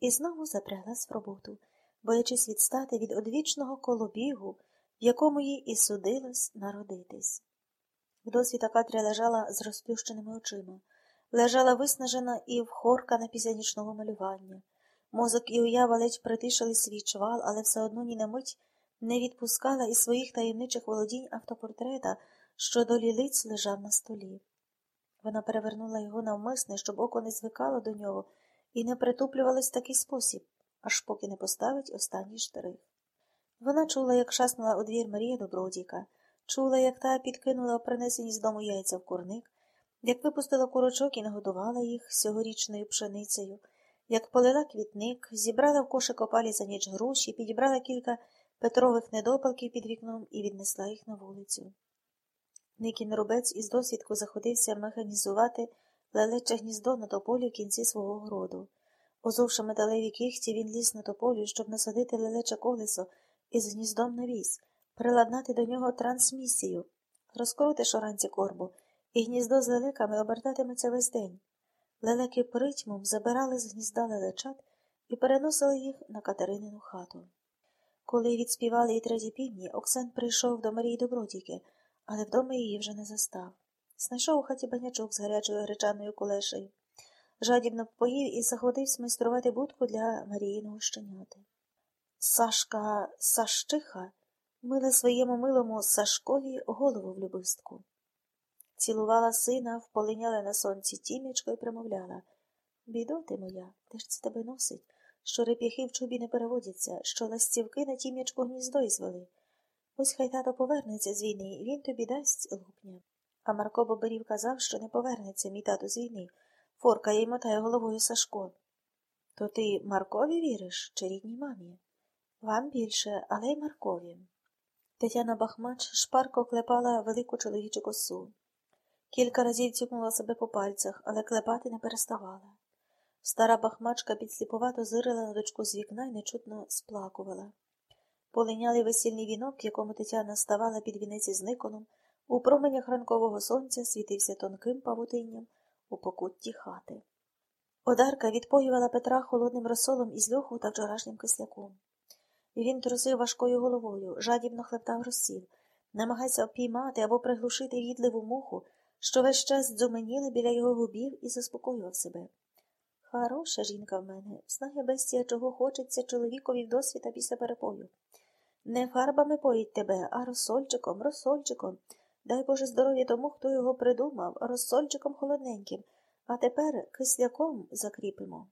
і знову запряглась в роботу, боячись відстати від одвічного колобігу, в якому їй і судилось народитись. Вдосвіта Катря лежала з розплющеними очима, лежала виснажена і вхоркана після нічного малювання. Мозок і уява ледь притишили свій чвал, але все одно ні на мить не відпускала із своїх таємничих володінь автопортрета, що до лілиць лежав на столі. Вона перевернула його навмисне, щоб око не звикало до нього і не притуплювалось в такий спосіб, аж поки не поставить останній штрих. Вона чула, як шаснула у двір Марія Добродіка, чула, як та підкинула принесені з дому яйця в курник, як випустила курочок і нагодувала їх сьогорічною пшеницею, як полила квітник, зібрала в кошик опалі за ніч гроші, підібрала кілька петрових недопалків під вікном і віднесла їх на вулицю. Никін рубець із досвідку заходився механізувати лелече гніздо на тополі в кінці свого городу. Озовши металеві кіхті, він ліз на тополю, щоб насадити лелече колесо із гніздом на віз, приладнати до нього трансмісію, розкрутиш оранці корбу, і гніздо з лелеками обертатиметься весь день. Лелеки притьмом забирали з гнізда лелечат і переносили їх на Катеринину хату. Коли відспівали і треті півні, Оксан прийшов до Марії Добродіки, але вдома її вже не застав. Знайшов у хаті банячок з гарячою гречаною кулешею, жадібно поїв і заходив смайструвати будку для Маріїного щеняти. Сашка Сащиха мила своєму милому Сашкові голову в любистку. Цілувала сина, вполиняла на сонці тімечко і примовляла Бідо ти моя, де ж це тебе носить, що реп'яхи в чубі не переводяться, що ластівки на тім'ячку гніздо й звели. Ось хай тато повернеться з війни, і він тобі дасть лупня. А Марко Боберів казав, що не повернеться мій тато з війни. Форкає й мотає головою Сашко. То ти Маркові віриш чи рідній мамі? Вам більше, але й Маркові. Тетяна Бахмач шпарко клепала велику чоловічу косу. Кілька разів цюкнула себе по пальцях, але клепати не переставала. Стара бахмачка підсліпувато зирила на дочку з вікна і нечутно сплакувала. Полиняли весільний вінок, якому Тетяна ставала під вінець із Никоном, у променях ранкового сонця світився тонким павутинням у покутті хати. Одарка відпоювала Петра холодним розсолом із льоху та вчорашнім кисляком. Він трусив важкою головою, жадібно хлептав розсіл, намагався обпіймати або приглушити відливу муху, що весь час дзуменіла біля його губів і заспокоював себе. Хороша жінка в мене, знає бестія, чого хочеться чоловікові в досвіта після перепою. Не фарбами поїть тебе, а розсольчиком, розсольчиком. Дай Боже здоров'я тому, хто його придумав, розсольчиком холодненьким, а тепер кисляком закріпимо.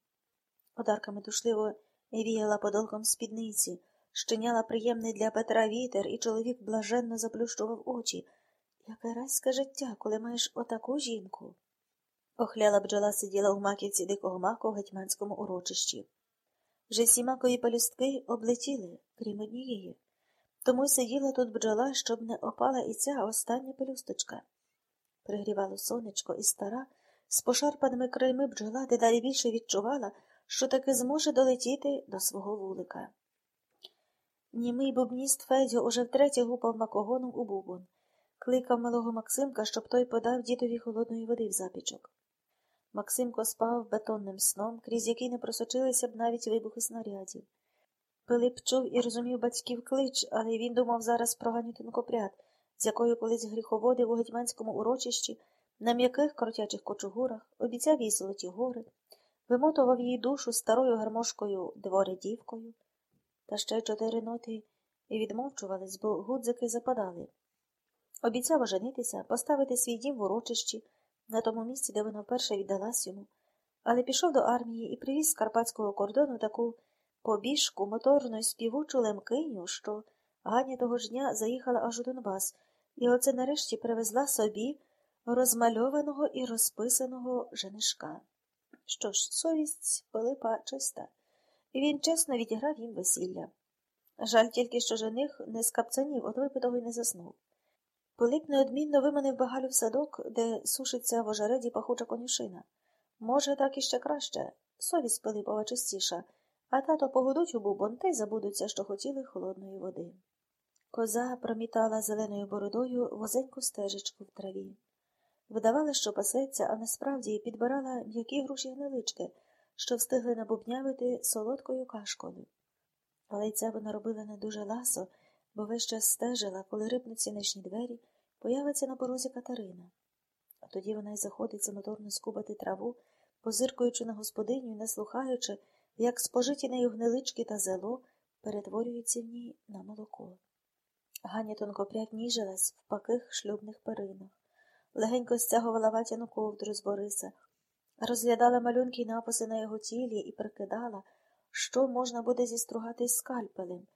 Одарка метушливо віяла подолком спідниці, щиняла приємний для Петра вітер, і чоловік блаженно заплющував очі. Яке райське життя, коли маєш отаку жінку. Охляла бджола сиділа у маківці дикого маку в гетьманському урочищі. Вже всі макові пелюстки облетіли, крім однієї. Тому й сиділа тут бджола, щоб не опала і ця остання пелюсточка. Пригрівало сонечко, і стара, з пошарпаними крильми бджола дедалі більше відчувала, що таки зможе долетіти до свого вулика. Німий бубніст Федьо уже втретє гупав макогоном у бубон, кликав малого Максимка, щоб той подав дідові холодної води в запічок. Максимко спав бетонним сном, крізь який не просочилися б навіть вибухи снарядів. Пилип чув і розумів батьків клич, але він думав зараз про Ганю Тонкопряд, з якою колись гріховодив у гетьманському урочищі, на м'яких кротячих кочугурах, обіцяв їй золоті гори, вимотував її душу старою гармошкою двори дівкою. Та ще чотири ноти відмовчувались, бо гудзики западали. Обіцяв оженитися, поставити свій дім в урочищі на тому місці, де вона вперше віддалась йому, але пішов до армії і привіз з карпатського кордону таку побіжку моторну й співучу лемкиню, що Ганя того ж дня заїхала аж у Донбас, і оце нарешті привезла собі розмальованого і розписаного женишка. Що ж, совість Пилипа чиста, і він чесно відіграв їм весілля. Жаль тільки, що жених не скапцанів, от випитого й не заснув. Пилип неодмінно виманив багалю в садок, де сушиться в ожереді пахуча конюшина. Може, так іще краще. Совість Пилипова чистіша, а тато погодуть у бубон та й забудуться, що хотіли холодної води. Коза промітала зеленою бородою возеньку стежечку в траві. Видавала, що пасеться, а насправді підбирала м'які груші гнилички, що встигли набубнявити солодкою кашкою. Але й це вона робила не дуже ласо, бо весь час стежила, коли рипнуть сіничні двері, появиться на порозі Катерина. А тоді вона й заходить замоторно скубати траву, позиркуючи на господиню і не слухаючи, як спожиті нею гнилички та зело перетворюються в ній на молоко. Ганя тонкопрядь ніжилась в паких шлюбних перинах, легенько стягувала ватяну ковдру з Бориса, розглядала малюнки й написи на його тілі і прикидала, що можна буде зістругати скальпелем,